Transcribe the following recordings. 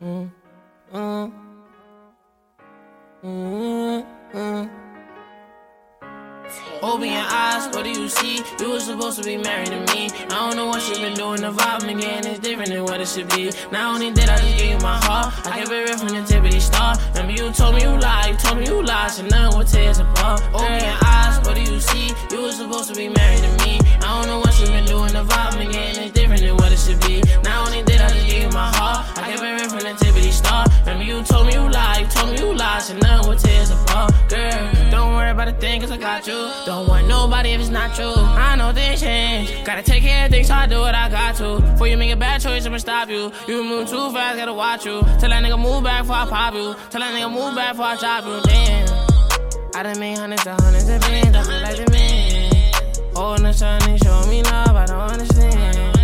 Open your eyes, what do you see? You were supposed to be married to me. I don't know what you've been doing, the vibe again is different than what it should be. Not only did I just give you my heart, I kept it real from the tip of the start. Remember you told me you lied, you told me you lied, so nothing will tear us apart. Open your eyes, what do you see? You were supposed to be married to me. About a thing, cause I got you. Don't want nobody if it's not true. I know things change. Gotta take care of things, so I do what I got to. Before you make a bad choice, I'ma stop you. You move too fast, gotta watch you. Tell that nigga move back before I pop you. Tell that nigga move back before I drop you. Damn. I done made hundreds of hundreds of bands, I feel like the man. Oh, the sun, they show me love, I don't understand.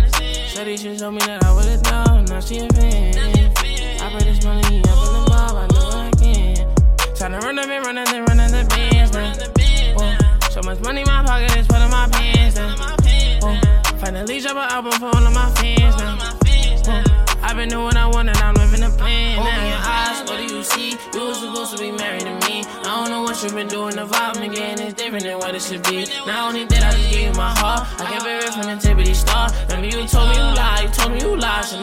Shorty should show me that I would've known, now she a fan. I put this money up in the mob, I know I can. Tryna run up and run up and run up the bands oh. now. Whoa. So much money in my pocket, it's put in my pants now. Oh. Whoa. Finally drop an album for all of my fans now. Oh. Whoa. I've been doing what I want and I'm living the plan now. Open your eyes, what do you see? You were supposed to be married to me. I don't know what you've been doing, the vibe again is different than what it should be. Not only did I just give you my heart, I kept it real from the tip of the start. Remember you told me you lied, you told me you lied, so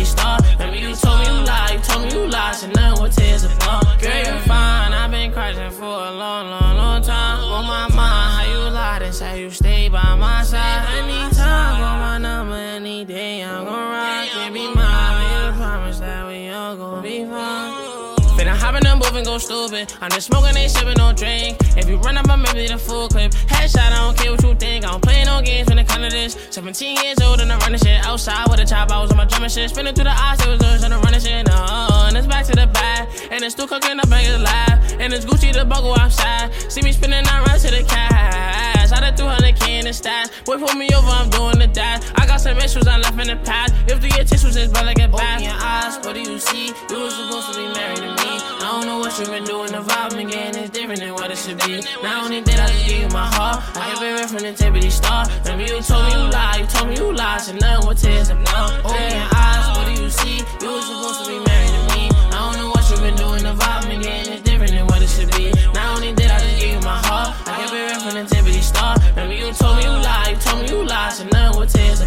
the start. Remember you told me you lied, you told me you lied, so nothing will tear us apart. Girl, you're fine, I've been crushing for a long, long, long time. On my mind, how you lied and say you stay by my side. Anytime, on my number, any day, I'm gon' ride. Can't be mine, made a promise that we all gon' be fine. Finna hop in the and go stupid. I'm just smoking, ain't sipping, no drink. If you run up, I'm maybe the full clip. Headshot, I this. 17 years old and I'm running shit outside with a chop. I was on my drum and shit. Spinning through the eyes, it was doing trying to run shit. No, and it's back to the back. And it's still cooking up, bag is live. And it's Gucci the buckle outside. See me spinning, the stash. Boy, pull me over, I'm doing the dash. I got some issues I left in the past. If the tissues is better get back. Open your eyes, what do you see? You was supposed to be married to me. I don't know what you've been doing, the vibe again is different than what it should be. Not only did I just give you my heart, I it real from the tip of the start. Remember you told me you lied, you told me you lied, so nothing will tear us apart. So now we're tears